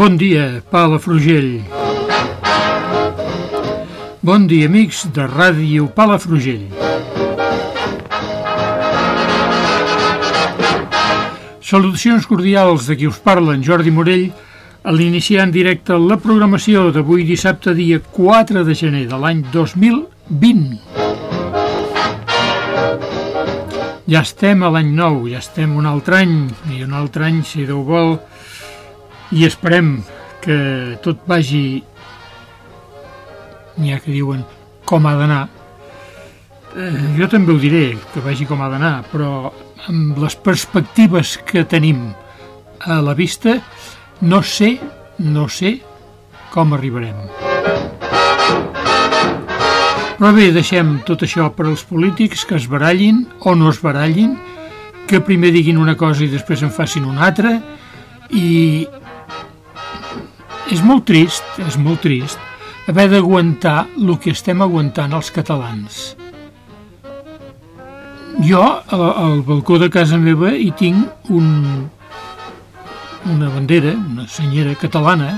Bon dia, Palafrugell. Bon dia, amics de Ràdio Palafrugell. Salutacions cordials de qui us parla, en Jordi Morell, a l'iniciar en directe la programació d'avui dissabte dia 4 de gener de l'any 2020. Ja estem a l'any nou, ja estem un altre any, i un altre any, si Déu vol, i esperem que tot vagi n'hi ha que diuen com ha d'anar. Eh, jo també ho diré que vagi com ha d'anar però amb les perspectives que tenim a la vista no sé no sé com arribarem. Però bé, deixem tot això per als polítics que es barallin o no es barallin que primer diguin una cosa i després en facin una altra i és molt trist, és molt trist, haver d'aguantar el que estem aguantant els catalans. Jo, al, al balcó de casa meva, hi tinc un, una bandera, una senyera catalana,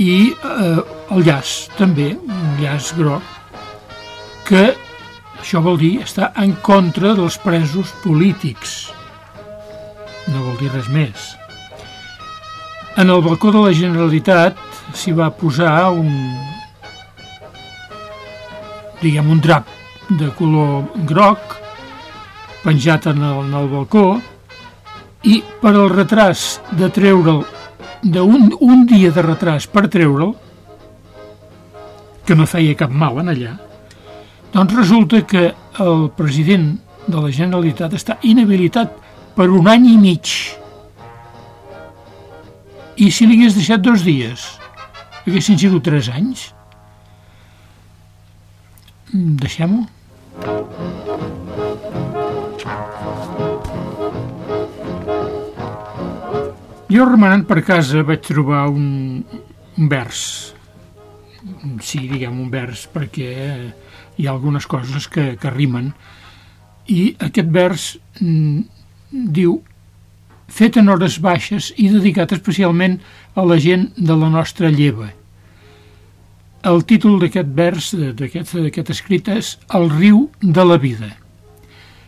i eh, el llaç, també, un llaç groc, que això vol dir estar en contra dels presos polítics. No vol dir res més. En el balcó de la Generalitat s'hi va posar un, diguem, un drap de color groc penjat en el, en el balcó i per al retras de treure'l d'un un dia de retras per treure'l que no feia cap mal en allà doncs resulta que el president de la Generalitat està inhabilitat per un any i mig i si li hagués deixat dos dies, haguessin sigut tres anys? Deixem-ho. Jo remenant per casa vaig trobar un, un vers. Sí, diguem un vers, perquè hi ha algunes coses que, que rimen. I aquest vers mm, diu fet en hores baixes i dedicat especialment a la gent de la nostra lleva. El títol d'aquest vers, d'aquest escrit, és El riu de la vida.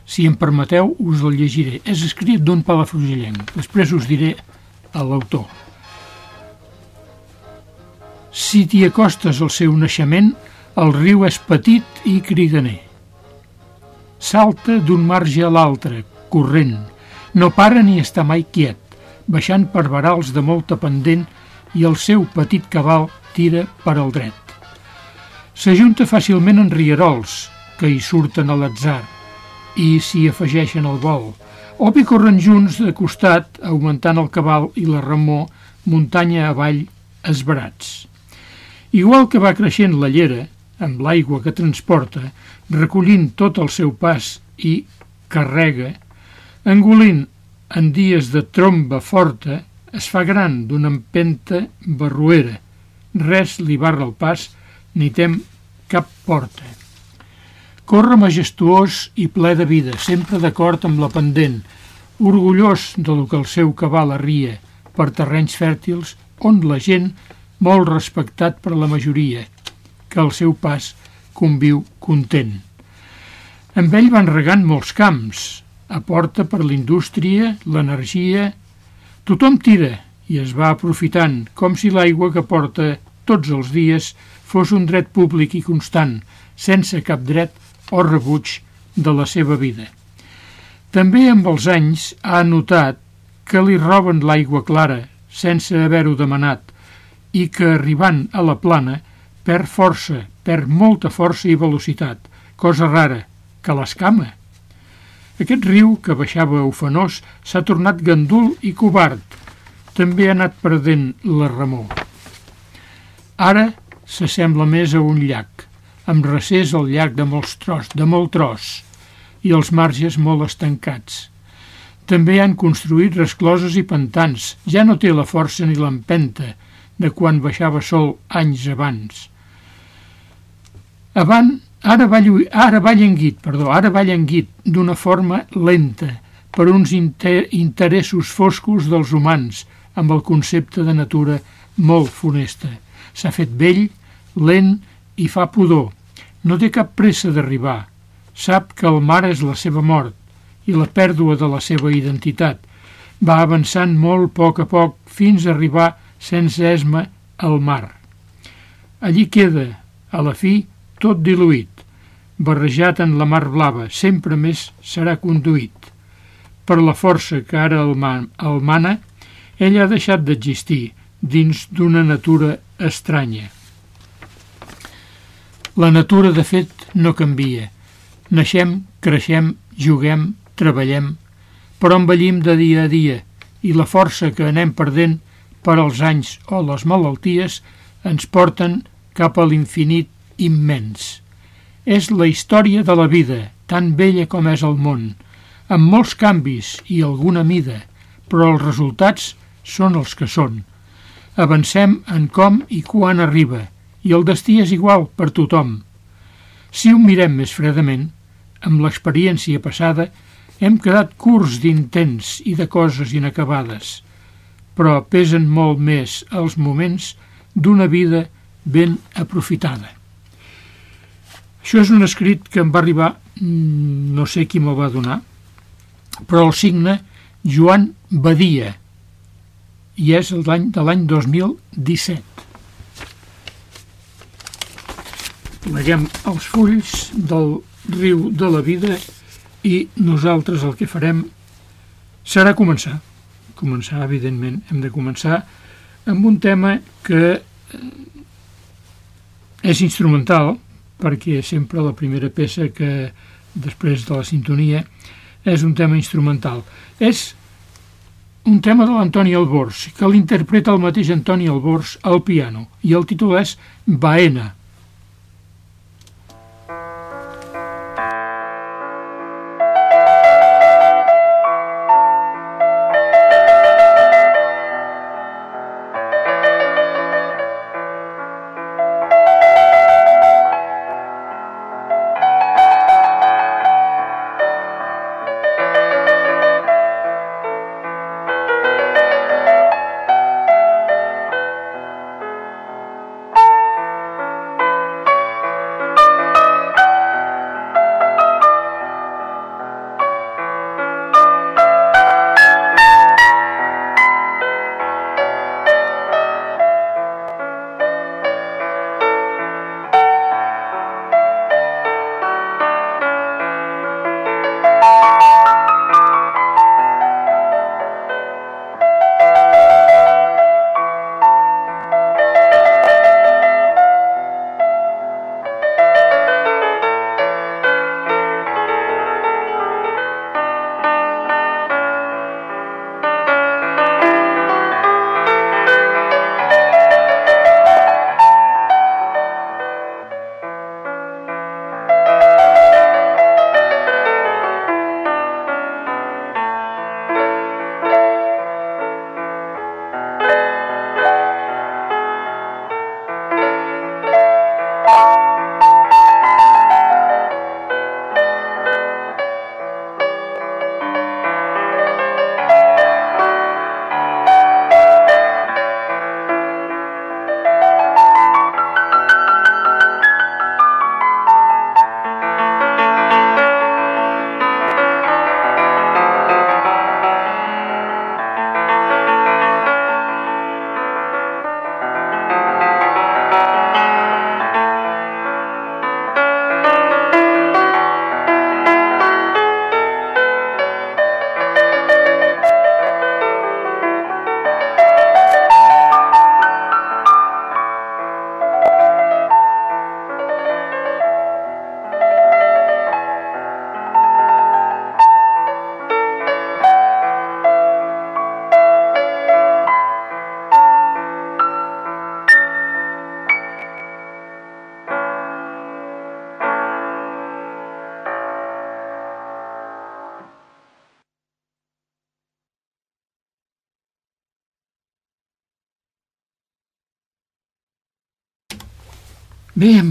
Si em permeteu, us el llegiré. És escrit d'un palafrugellenc. Després us diré a l'autor. Si t'hi acostes al seu naixement, el riu és petit i cridaner. Salta d'un marge a l'altre, corrent, no para ni està mai quiet, baixant per varals de molta pendent i el seu petit cabal tira per al dret. S'ajunta fàcilment en rierols, que hi surten a l'atzar, i s'hi afegeixen al vol, o bé corren junts de costat, augmentant el cabal i la remor, muntanya avall, esbarats. Igual que va creixent la llera, amb l'aigua que transporta, recollint tot el seu pas i carrega, Engolint en dies de tromba forta es fa gran d'una empenta barruera. Res li barra el pas ni tem cap porta. Corre majestuós i ple de vida, sempre d'acord amb la pendent, orgullós de lo que el seu cabal arria per terrenys fèrtils on la gent, molt respectat per la majoria, que al seu pas conviu content. Amb ell van regant molts camps, aporta per l'indústria, l'energia... Tothom tira i es va aprofitant, com si l'aigua que porta tots els dies fos un dret públic i constant, sense cap dret o rebuig de la seva vida. També amb els anys ha notat que li roben l'aigua clara sense haver-ho demanat i que arribant a la plana perd força, perd molta força i velocitat, cosa rara, que l'escama. Aquest riu, que baixava ofenós, s'ha tornat gandul i covard. També ha anat perdent la remor. Ara s'assembla més a un llac, amb recés al llarg de molts tros, de molt tros, i els marges molt estancats. També han construït rescloses i pantans. Ja no té la força ni l'empenta de quan baixava sol anys abans. Avant, ara va, lluir, ara va llenguit, perdó, ara va llenguit d'una forma lenta per uns inter interessos foscos dels humans amb el concepte de natura molt funesta. S'ha fet vell, lent i fa pudor. No té cap pressa d'arribar. Sap que el mar és la seva mort i la pèrdua de la seva identitat. Va avançant molt a poc a poc fins a arribar sense esma al mar. Allí queda, a la fi, tot diluït, barrejat en la mar blava, sempre més serà conduït. Per la força que ara el, man, el mana, ell ha deixat d'existir dins d'una natura estranya. La natura, de fet, no canvia. Naixem, creixem, juguem, treballem, però envellim de dia a dia i la força que anem perdent per als anys o les malalties ens porten cap a l'infinit immens. És la història de la vida, tan vella com és el món, amb molts canvis i alguna mida, però els resultats són els que són. Avancem en com i quan arriba, i el destí és igual per tothom. Si ho mirem més fredament, amb l'experiència passada, hem quedat curts d'intents i de coses inacabades, però pesen molt més els moments d'una vida ben aprofitada. Això és un escrit que em va arribar, mm, no sé qui me'l va donar, però el signe Joan Badia, i és l'any de l'any 2017. Pleguem els fulls del riu de la vida i nosaltres el que farem serà començar. Començar, evidentment, hem de començar amb un tema que eh, és instrumental, perquè sempre la primera peça que després de la sintonia és un tema instrumental. És un tema de l'Antoni Albors, que l'interpreta el mateix Antoni Albors al piano, i el títol és Baena.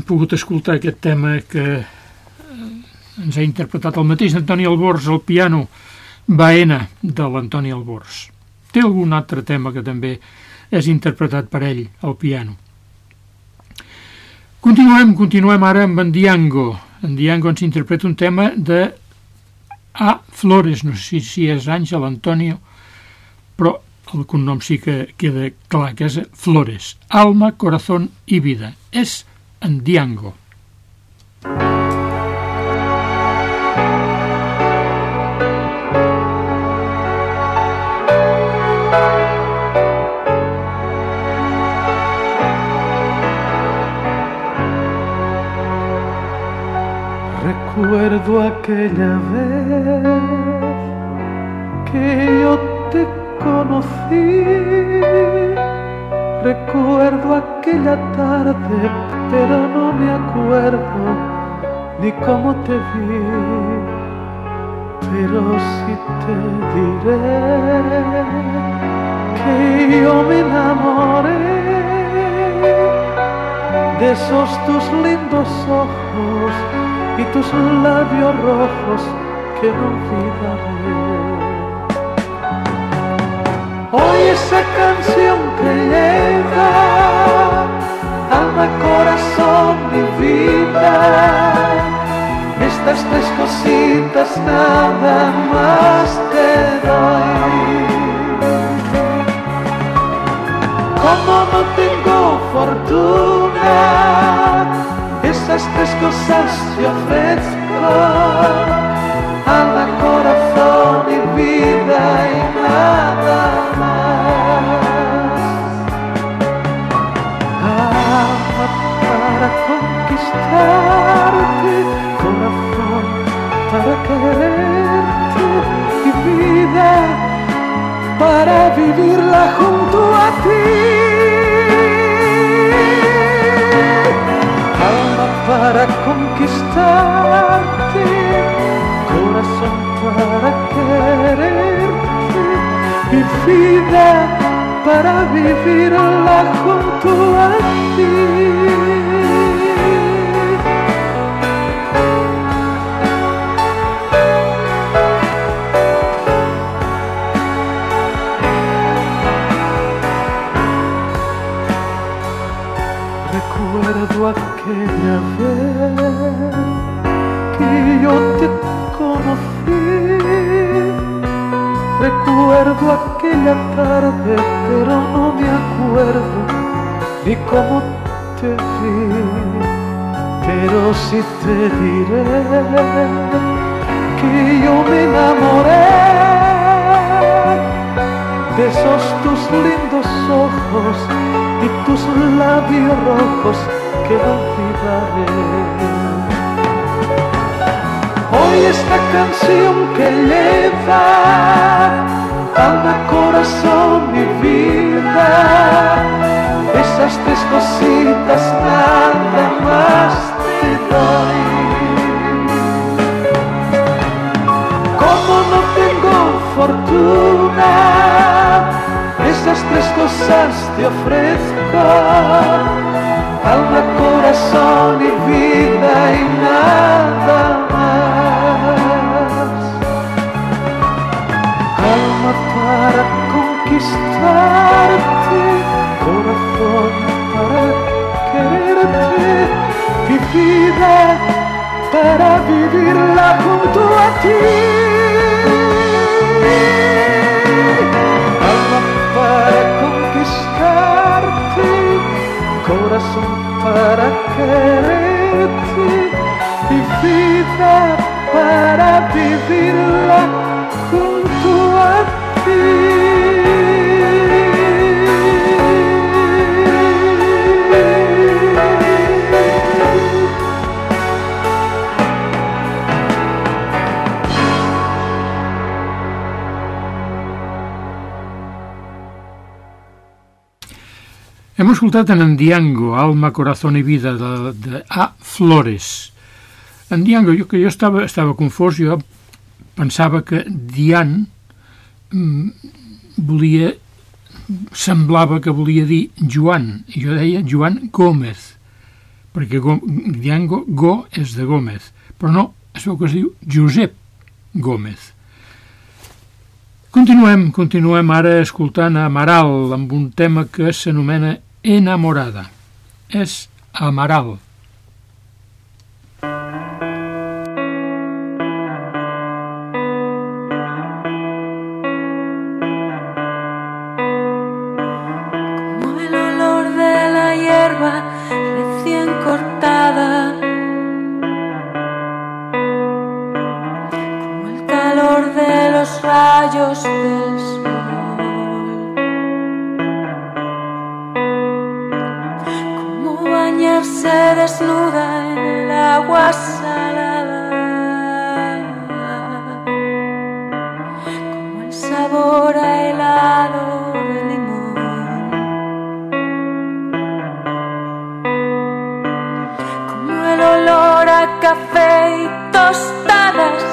Pogut escoltar aquest tema que eh, ens ha interpretat el mateix Antoni Albors al piano, Baena, de l'Antoni Albors. Té algun altre tema que també és interpretat per ell al piano. Continuem, continuem ara amb en Diango. En Diango ens interpreta un tema de A. Flores, no sé si és Àngel Antonio, però el cognom sí que queda clar, que és Flores. Alma, corazón i vida. És en Diango. Recuerdo aquella vez que yo te conocí. Recuerdo aquella tarde pero no me acuerdo ni cómo te vi. Pero si te diré que yo me enamoré de esos tus lindos ojos y tus labios rojos que no olvidaré. Hoy esa canción que lleva alma, corazón y vida. Estas tres cositas nada más te doy. Como no tengo fortuna, esas tres cosas te ofrezco. Alma, corazón y vida y nada para conquistarte, corazón para quererte y vida para vivirla junto a ti. Alma para conquistarte, corazón para quererte y vida para vivirla junto a ti. Aquella vez que yo te conocí. Recuerdo aquella tarde, pero no me acuerdo ni cómo te vi. Pero sí te diré que yo me enamoré de esos tus lindos ojos y tus labios rojos que no Hoy esta canción que lleva alma, corazón y vida, esas tres cositas nada más te doy. Como no tengo fortuna, esas tres cosas te ofrezco, alma, corazón y vida y nada más. Alma para conquistarte, corazón para quererte y vida para vivirla junto a ti. para querer-te e vida para viverla com Escoltat en Diango, Alma, Corazón i Vida, de, de A. Flores. En Diango, jo, que jo estava, estava confós, jo pensava que Dian mm, volia, semblava que volia dir Joan, i jo deia Joan Gómez, perquè Go, Diango, Go és de Gómez, però no, es veu que es diu Josep Gómez. Continuem, continuem ara escoltant Amaral amb un tema que s'anomena Enamorada es amarado, como el olor de la hierba recién cortada, como el calor de los rayos. desnuda en el agua salada, como el sabor a helado de limón, como el olor a café y tostadas,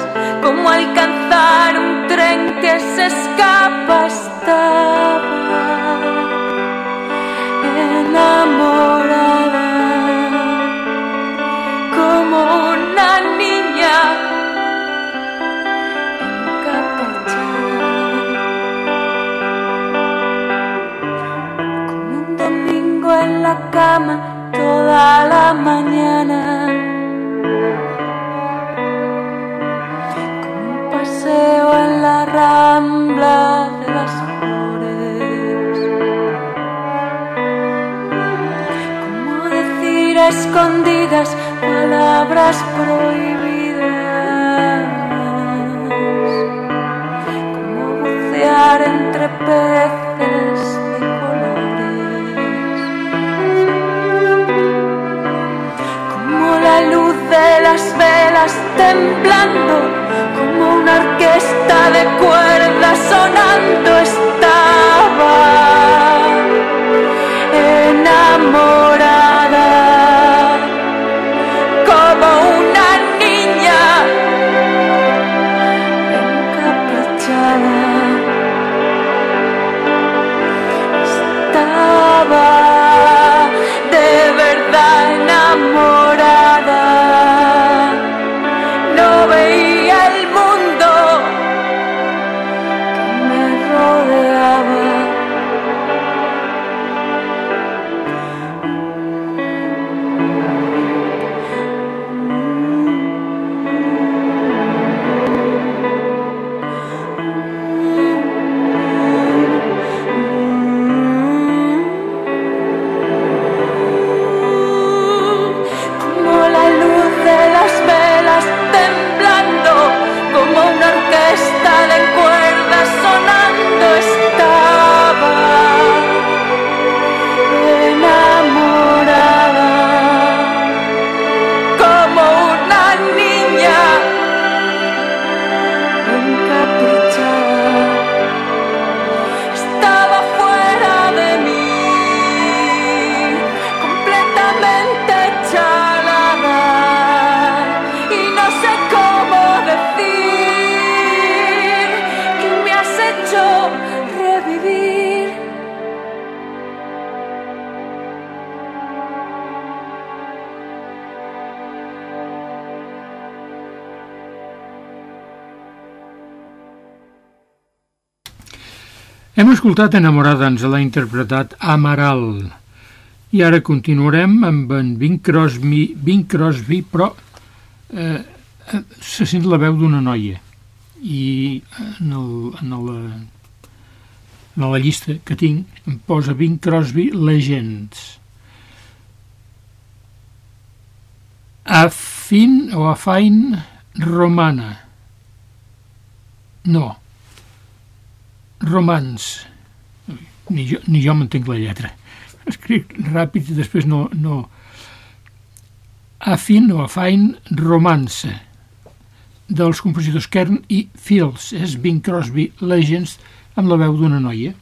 como alcanzar un tren que se escapa hasta. toda la mañana. Como un paseo en la rambla de las flores. Como decir a escondidas palabras prohibidas. sonando estaba enamorado. Escoltat Enamorada, ens l'ha interpretat Amaral. I ara continuarem amb en Bing Crosby, Bing Crosby però eh, se sent la veu d'una noia. I en, el, en, el, en la llista que tinc em posa Bing Crosby Legends. Afin o Afain Romana. No romans. Ni jo, ni jo m'entenc la lletra. Escric ràpid i després no... no... Afin o Afain Romance dels compositors Kern i Fields. És Bing Crosby Legends amb la veu d'una noia.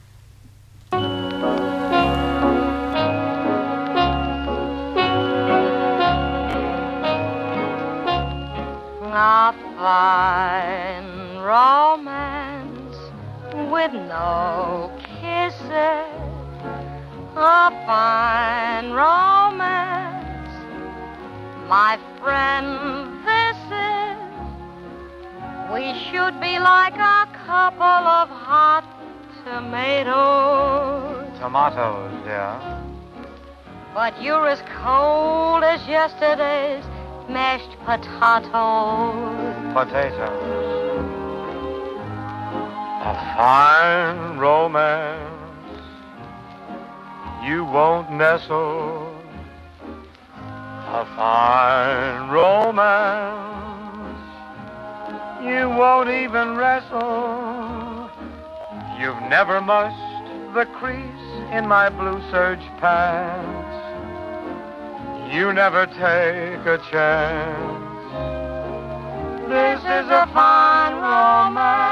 Couple of hot tomatoes. Tomatoes, yeah. But you're as cold as yesterday's mashed potatoes. Potatoes. A fine romance. You won't nestle. A fine romance. You won't even wrestle. You've never mushed the crease in my blue serge pants. You never take a chance. This is a fine romance.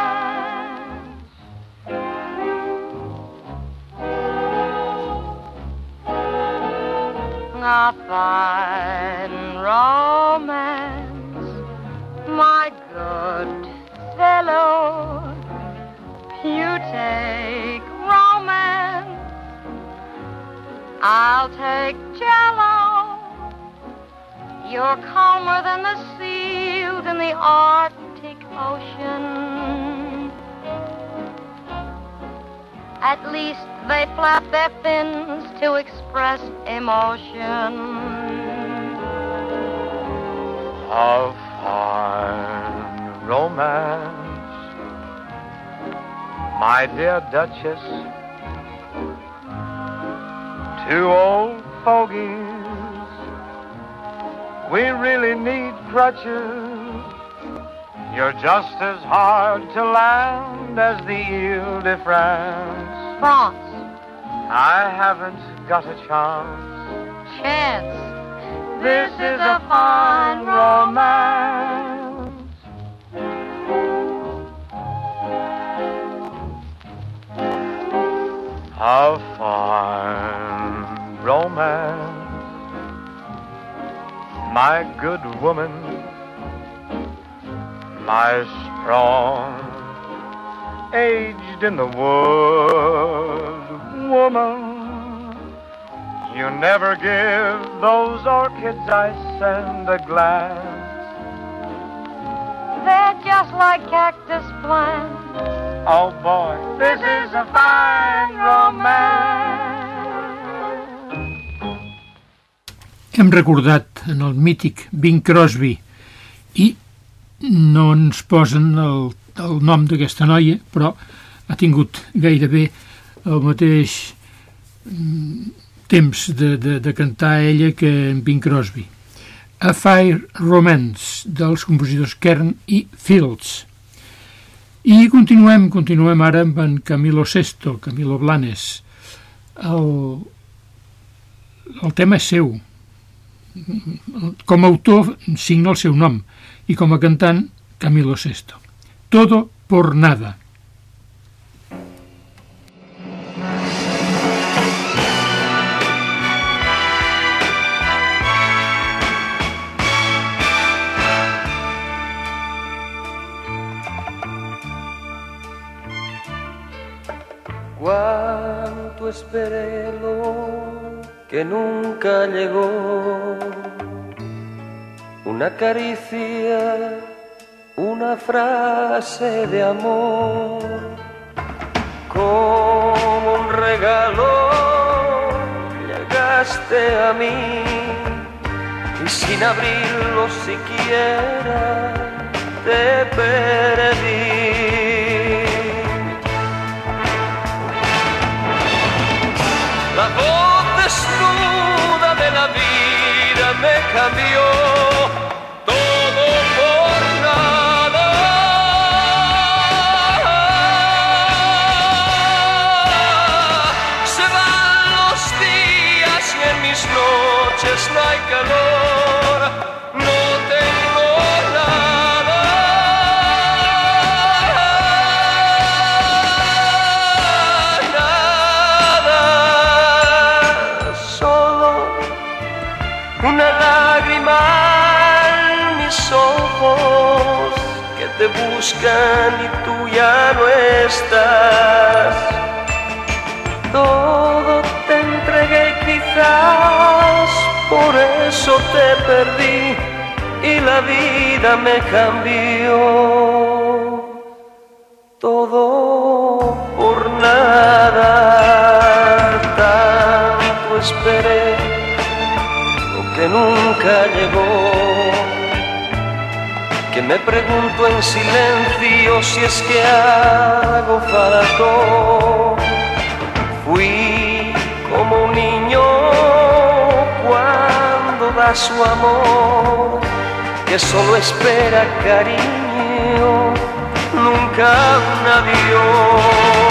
A fine romance, my good fellow. You take romance, I'll take jello. You're calmer than the seals in the Arctic Ocean. At least they flap their fins to express emotion. A fine romance. My dear Duchess, two old fogies. We really need crutches. You're just as hard to land as the Ile de France. France, I haven't got a chance. chance. This is a fine romance. A fine romance. My good woman, my strong, aged in the wood woman. You never give those orchids I send a glance. They're just like cactus plants. Oh boy, this is a fine romance. Hem recordat en el mític Bing Crosby i no ens posen el, el nom d'aquesta noia, però ha tingut gairebé el mateix mm, temps de, de, de cantar ella que en Bing Crosby. A Fire Romance, dels compositors Kern i Fields. I continuem, continuem ara amb en Camilo Sesto, Camilo Blanes. El, el tema és seu. Com a autor signa el seu nom i com a cantant Camilo Sesto. Todo por nada. Que nunca llegó. Una caricia, una frase de amor, como un regalo llegaste a mí y sin abrirlo siquiera te perdí. Cambió todo por nada. Se van los días y en mis noches no hay calor. Buscan y tú ya no estás. Todo te entregué quizás por eso te perdí y la vida me cambió. Todo por nada, tanto esperé lo que nunca llegó. Que me pregunto en silencio si es que hago falta. Fui como un niño cuando da su amor, que solo espera cariño, nunca un adiós.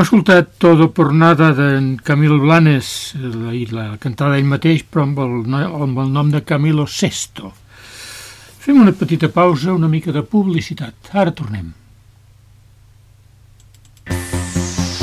Hem escoltat Todo por nada d'en Camil Blanes la, i la cantada ell mateix però amb el, amb el nom de Camilo Sesto. Fem una petita pausa, una mica de publicitat. Ara tornem.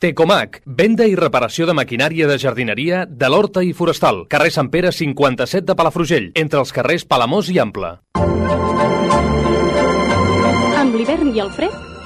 Tecomac, venda i reparació de maquinària de jardineria de l'Horta i Forestal, carrer Sant Pere 57 de Palafrugell, entre els carrers Palamós i Ample. Amb l'hivern i el fred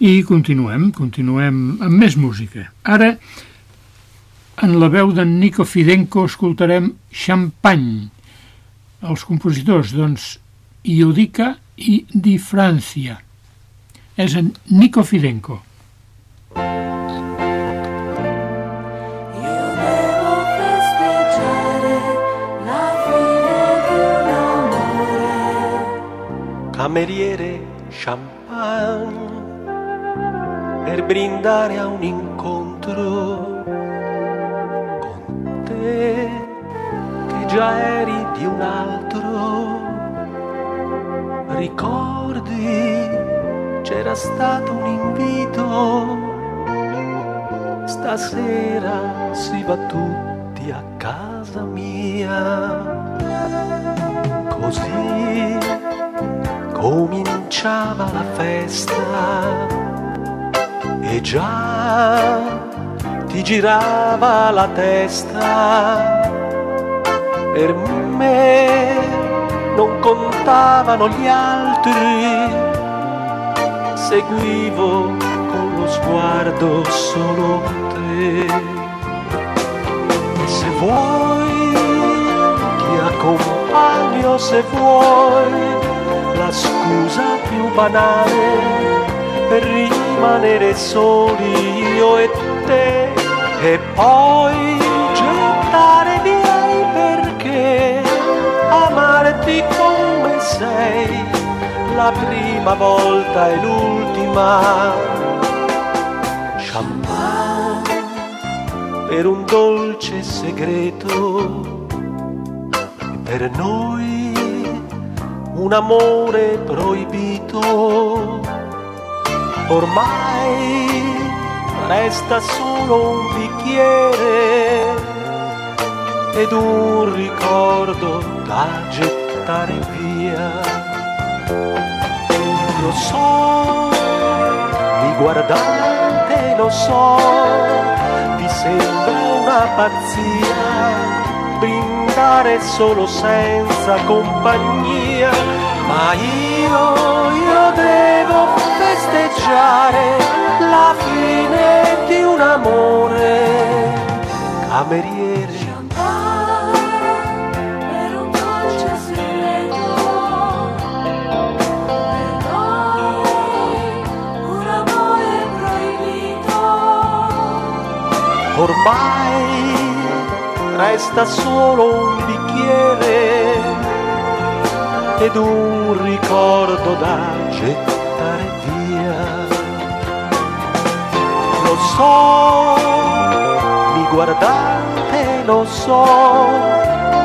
I continuem, continuem amb més música. Ara, en la veu d'en Nico Fidenco, escoltarem Champagne. Els compositors, doncs, Iudica i Di Francia. És en Nico Fidenco. cameriere champagne per brindare a un incontro con te che già eri di un altro. Ricordi c'era stato un invito, stasera si va tutti a casa mia. Così cominciava la festa e già ti girava la testa. Per me non contavano gli altri, seguivo con lo sguardo solo te. Se vuoi ti accompagno, se vuoi la scusa più banale per rimanere soli io e te e poi gettare via i perché sei la prima volta e l'ultima. Champagne per un dolce segreto per noi un amore proibito. Ormai resta solo un bicchiere ed un ricordo da gettare via. Lo so, mi guardate, lo so, vi sembra una pazzia brindare solo senza compagnia, ma io, mio, io devo festeggiare la fine di un amore. Cameriere, ormai resta solo un bicchiere ed un ricordo da gettare via. Lo so, mi guardate, lo so,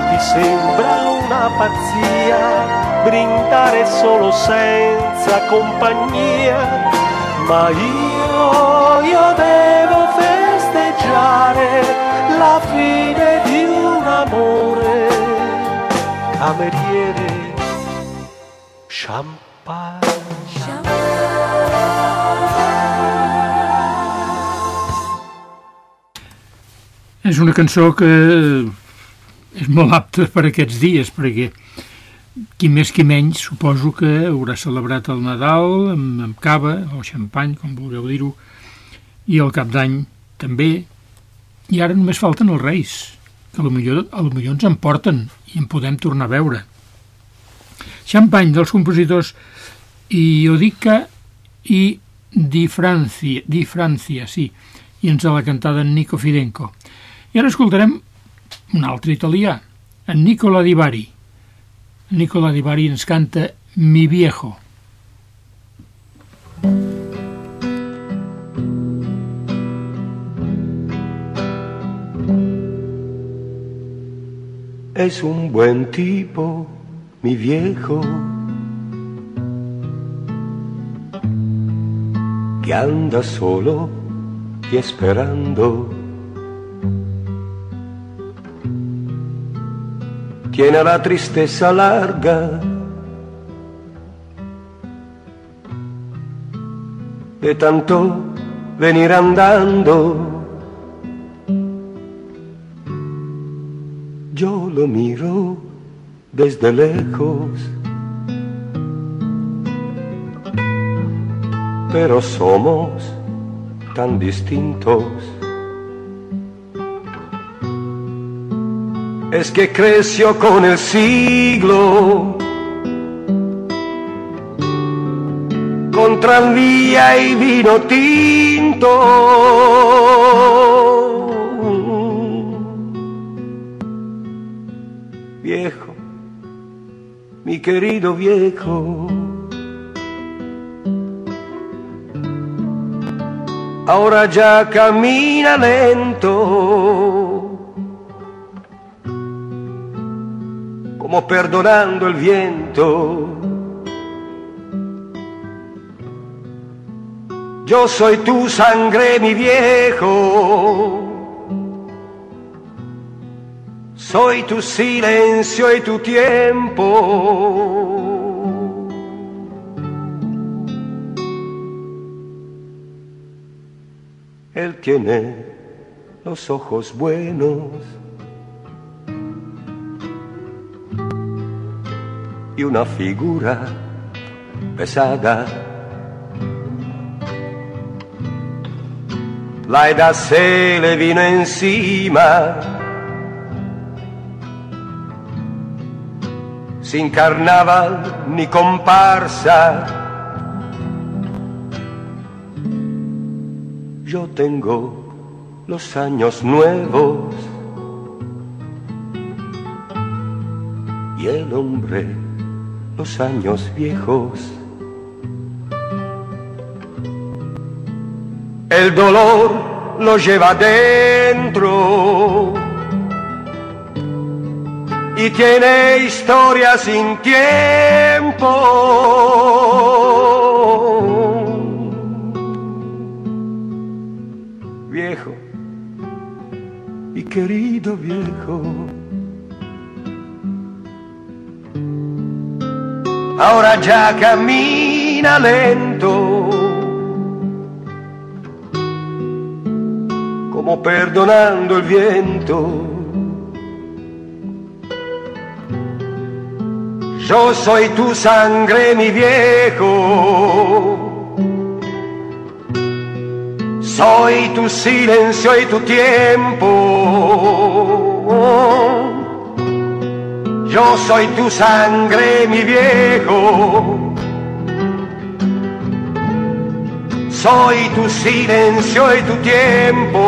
vi sembra una pazzia brindare solo senza compagnia, ma io, io devo festeggiare la fine di un amore cameriere champagne. És una cançó que és molt apta per aquests dies, perquè qui més qui menys suposo que haurà celebrat el Nadal amb, amb cava o xampany, com vulgueu dir-ho, i el cap d'any també, i ara només falten els Reis, que lo millor ens en porten i en podem tornar a veure. Xampany dels compositors Iodica i Di Francia, Di Francia, sí, i ens la cantada en Nico Fidenco. I ara escoltarem un altre italià, en Nicola Di Bari. Nicola Di Bari ens canta Mi Viejo. Es un buen tipo, mi viejo, que anda solo y esperando. Tiene la tristeza larga de tanto venir andando. Yo lo miro desde lejos, pero somos tan distintos. Es que creció con el siglo, con tranvía y vino tinto. Mi querido viejo. Ahora ya camina lento, como perdonando el viento. Yo soy tu sangre, mi viejo. Soy tu silencio y tu tiempo. Él tiene los ojos buenos y una figura pesada. La edad se le vino encima. Sin carnaval ni comparsa. Yo tengo los años nuevos y el hombre los años viejos. El dolor lo lleva dentro y tiene historia sin tiempo. Viejo y querido viejo. Ahora ya camina lento, como perdonando el viento. Yo soy tu sangre, mi viejo. Soy tu silencio y tu tiempo. Yo soy tu sangre, mi viejo. Soy tu silencio y tu tiempo.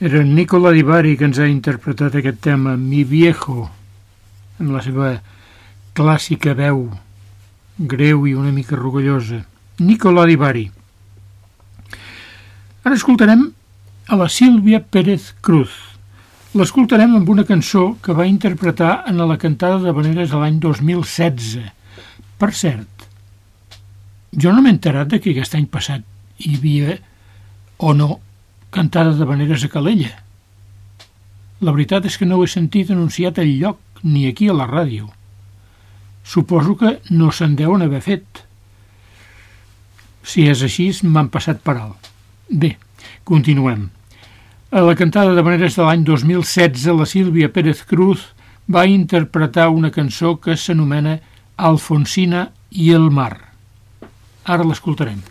Era en Nicola Di Bari que ens ha interpretat aquest tema, Mi Viejo, amb la seva clàssica veu greu i una mica rugollosa. Nicola Di Bari. Ara escoltarem a la Sílvia Pérez Cruz. L'escoltarem amb una cançó que va interpretar en la cantada de Veneres l'any 2016. Per cert, jo no m'he enterat que aquest any passat hi havia o no cantada de veneres a Calella. La veritat és que no ho he sentit anunciat al lloc, ni aquí a la ràdio. Suposo que no se'n deuen haver fet. Si és així, m'han passat per alt. Bé, continuem. A la cantada de veneres de l'any 2016, la Sílvia Pérez Cruz va interpretar una cançó que s'anomena Alfonsina i el mar. Ara l'escoltarem.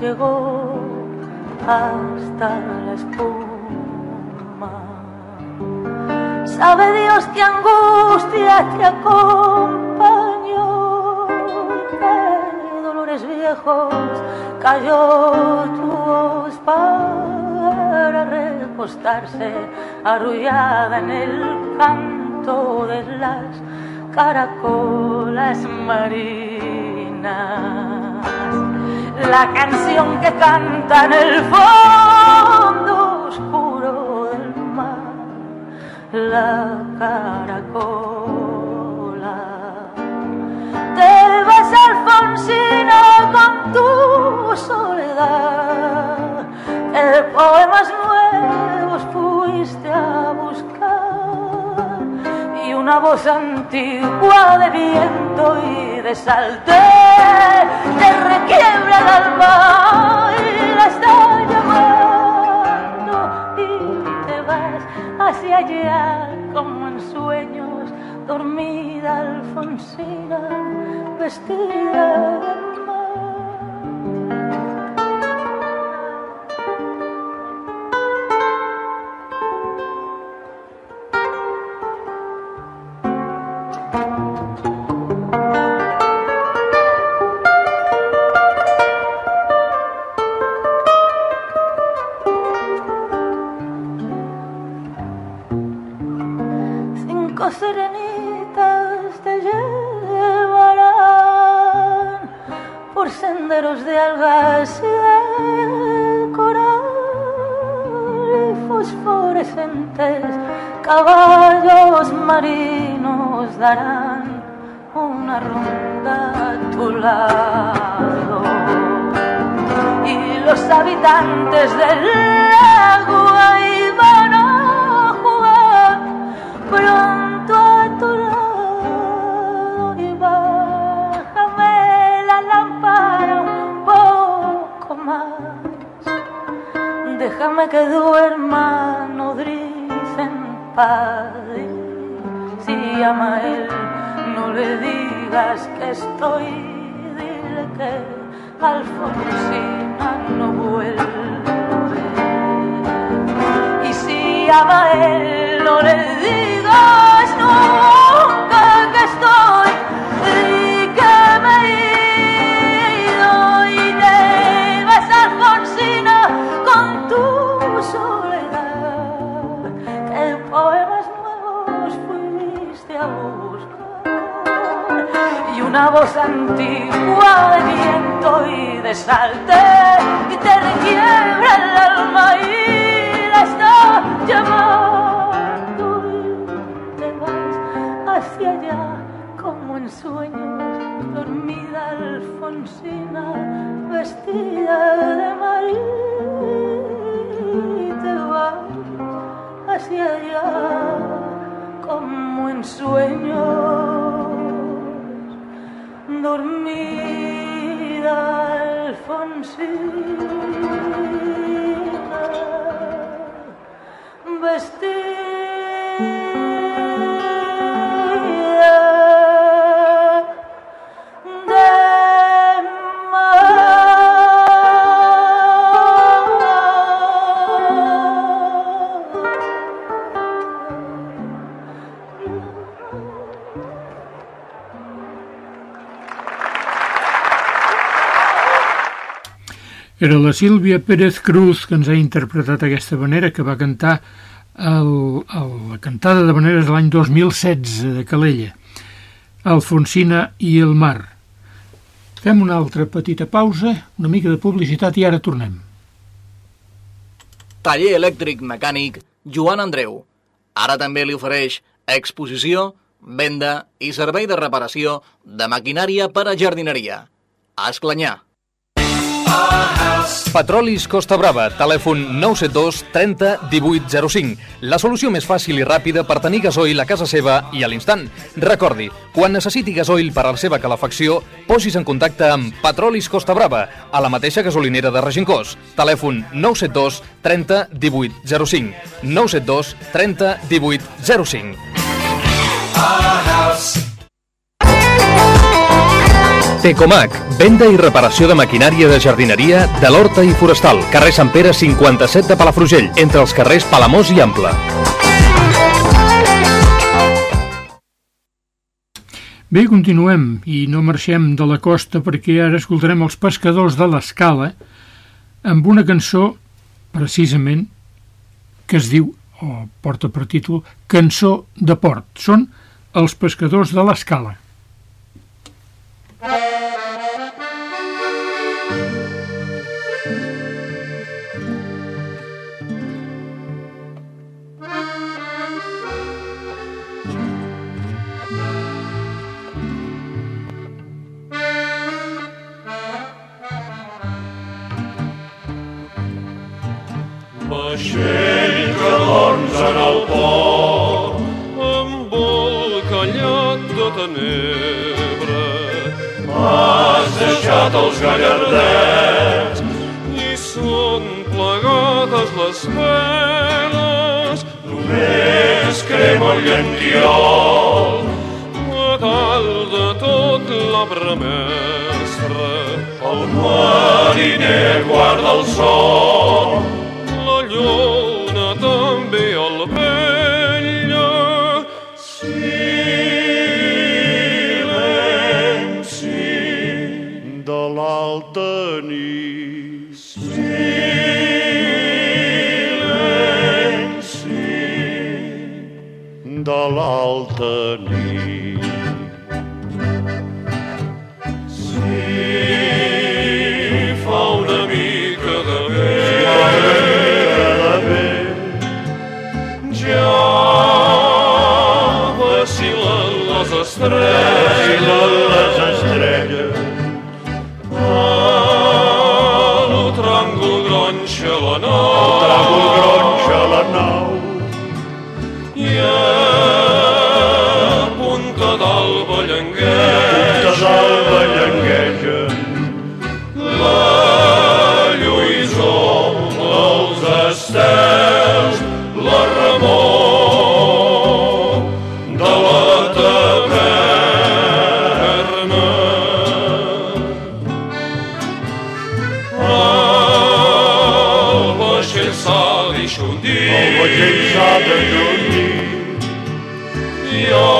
Llegó hasta la espuma. Sabe Dios qué angustia te acompañó, qué dolores viejos cayó tu para recostarse arrullada en el canto de las caracolas marinas. La canción que canta en el fondo oscuro del mar, la caracola. Te vas Alfonsina con tu soledad, que poemas nuevos fuiste a buscar una voz antigua de viento y de salte te requiebra el alma y la está llamando. Y te vas hacia allá como en sueños dormida Alfonsina vestida caballos marinos darán una ronda a tu lado. Y los habitantes del agua iban a jugar pronto a tu lado y bájame la lámpara un poco más. Déjame que duerma nodriza en paz ama él no le digas que estoy dile que Alfonsina no vuelve. Y si ama él, no le digas nunca voz antigua de y de salte y te requiebra el alma y la está llamando y te vas hacia allá como en sueños dormida Alfonsina vestida de marín y te vas hacia allá como en sueños dormida Alfonsina, vestida Era la Sílvia Pérez Cruz que ens ha interpretat aquesta vanera que va cantar el, el, la cantada de vaneres de l'any 2016 de Calella, Alfonsina i el mar. Fem una altra petita pausa, una mica de publicitat i ara tornem. Taller elèctric mecànic Joan Andreu. Ara també li ofereix exposició, venda i servei de reparació de maquinària per a jardineria. A Esclanyà. Petrolis Costa Brava, telèfon 972 30 18 05. La solució més fàcil i ràpida per tenir gasoil a casa seva i a l'instant. Recordi, quan necessiti gasoil per a la seva calefacció, posis en contacte amb Petrolis Costa Brava, a la mateixa gasolinera de Regincós. Telèfon 972 30 18 05. 972 30 18 05. Tecomac, venda i reparació de maquinària de jardineria de l'Horta i Forestal, carrer Sant Pere 57 de Palafrugell, entre els carrers Palamós i Ample. Bé, continuem i no marxem de la costa perquè ara escoltarem els pescadors de l'Escala amb una cançó, precisament, que es diu, o porta per títol, Cançó de Port. Són els pescadors de l'Escala. Vaixell que dorms en el port embolcallat de tenebra deixat els gallardets. I són plegades les veles només crema el llentiol a dalt de tot l'arbre mestre el mariner guarda el sol sadiš un di Ovo će i sada ljudi Ja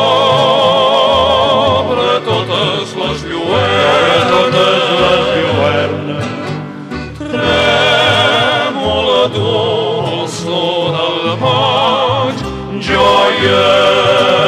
preto te slaš ljuverne Tremolo dorso dal mač Gioia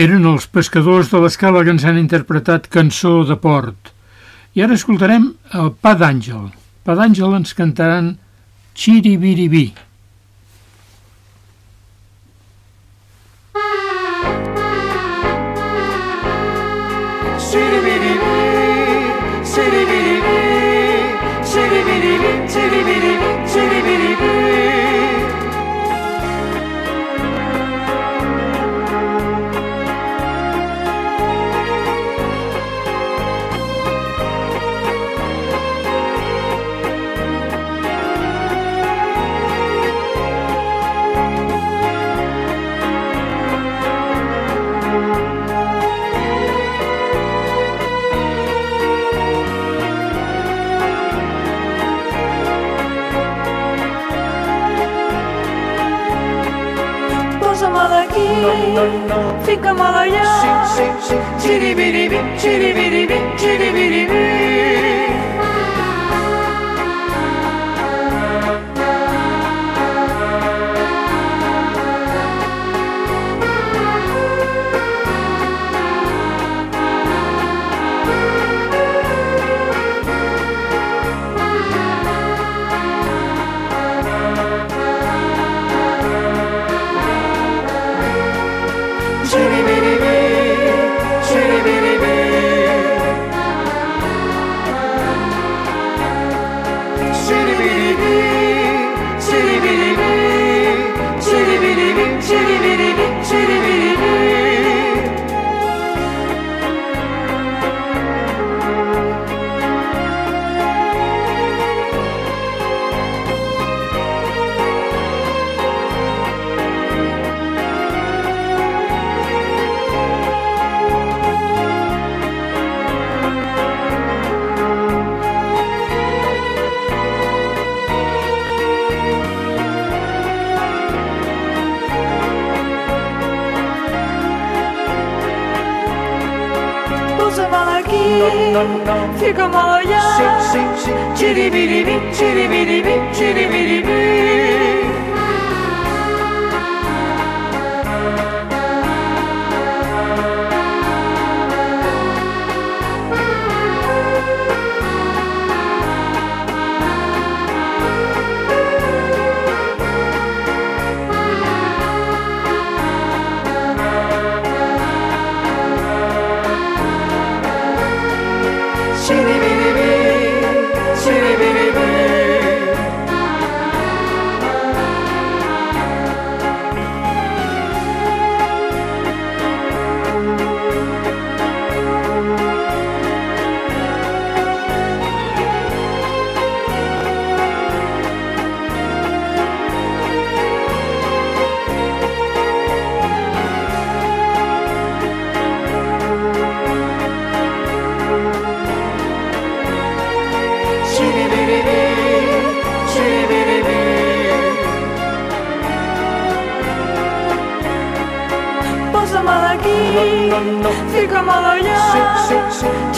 Eren els pescadors de l'escala que ens han interpretat Cançó de Port. I ara escoltarem el Pa d'Àngel. Pa d'Àngel ens cantaran Chiribiribi. Çiri biri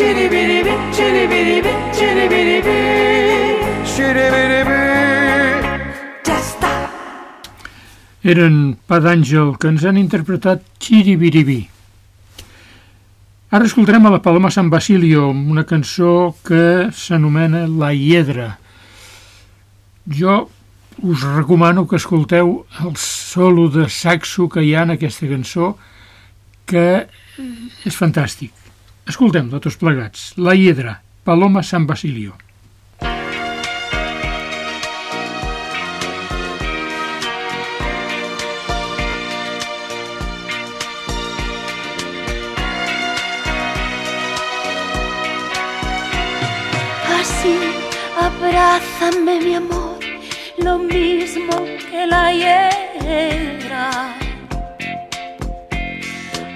Xiribiribi, xiribiribi. Xiribiribi. Ja està. Eren Pa d'Àngel, que ens han interpretat Chiribiribi. Ara escoltarem a la Paloma San Basilio, amb una cançó que s'anomena La Hiedra. Jo us recomano que escolteu el solo de saxo que hi ha en aquesta cançó, que és fantàstic. Escoltem-lo tots plegats. La Hiedra, Paloma San Basilio. Abrázame mi amor, lo mismo que la hiedra.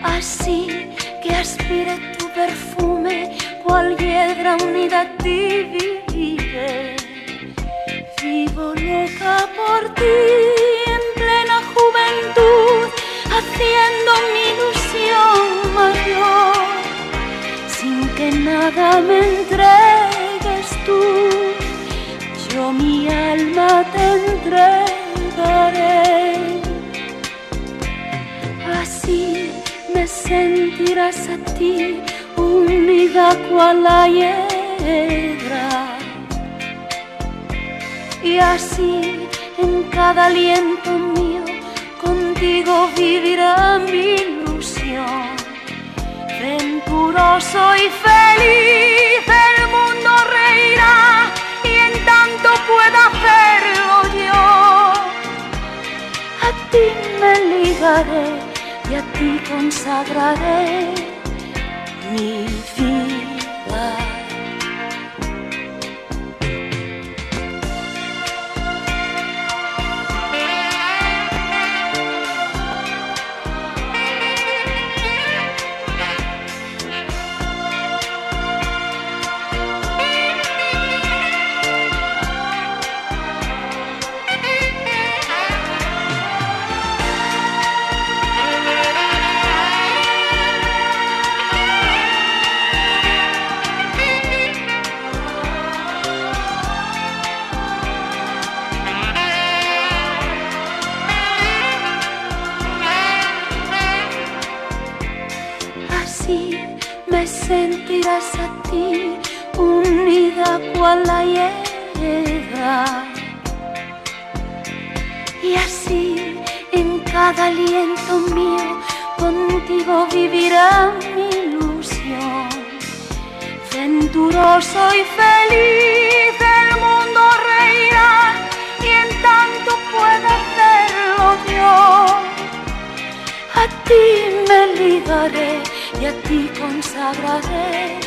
Así que aspire perfume, cual hiedra unida a ti vive. Vivo loca por ti en plena juventud, haciendo mi ilusión mayor sin que nada me entregues tú, yo mi alma te entregaré. Así me sentirás a ti unida cual la hiedra. Y así en cada aliento mío contigo vivirá mi ilusión venturoso y feliz el mundo reirá y en tanto pueda hacerlo yo a ti me ligaré y a ti consagraré me feel contigo vivirá mi ilusión. Venturoso y feliz el mundo reirá y en tanto pueda hacerlo yo. A ti me ligaré y a ti consagraré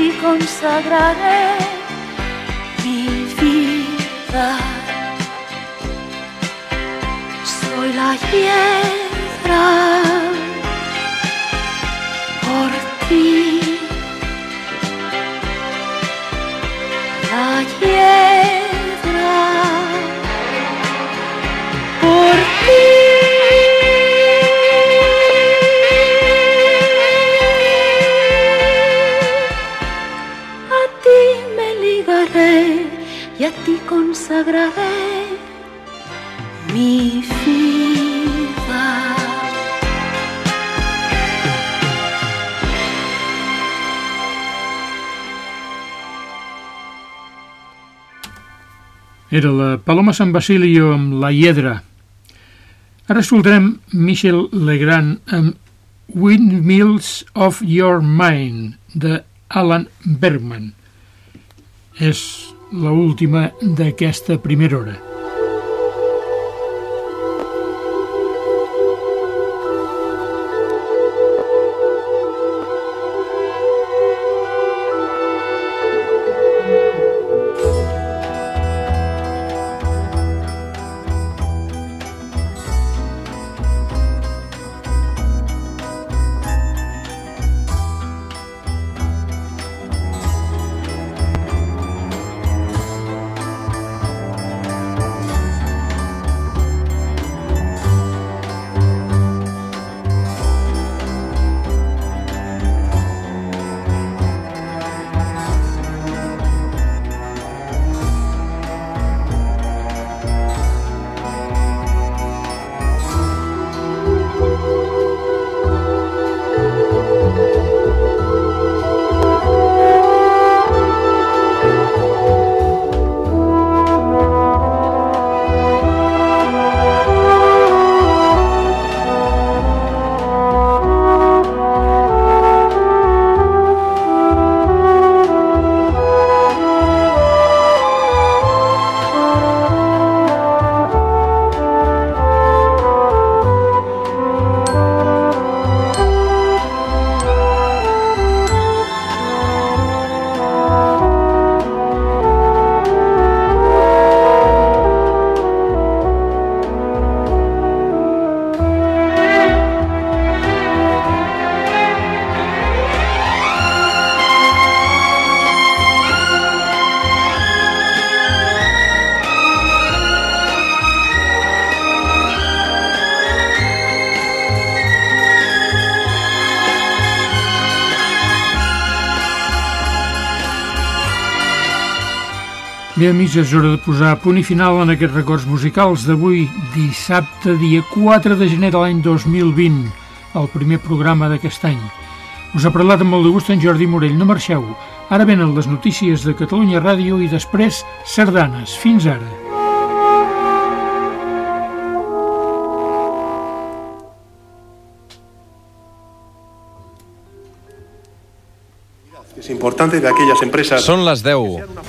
ti consagraré mi vida. Soy la hiedra por ti. Consagraré mi vida. Era la Paloma San Basilio amb La Hiedra. Ara escoltarem Michel Legrand amb Windmills of Your Mind, de Alan Bergman. És la última d'aquesta primera hora. Bé, amics, és hora de posar punt i final en aquests records musicals d'avui, dissabte, dia 4 de gener de l'any 2020, el primer programa d'aquest any. Us ha parlat amb molt de gust en Jordi Morell. No marxeu. Ara venen les notícies de Catalunya Ràdio i després sardanes. Fins ara. Es importante de aquellas empresas. Són les 10.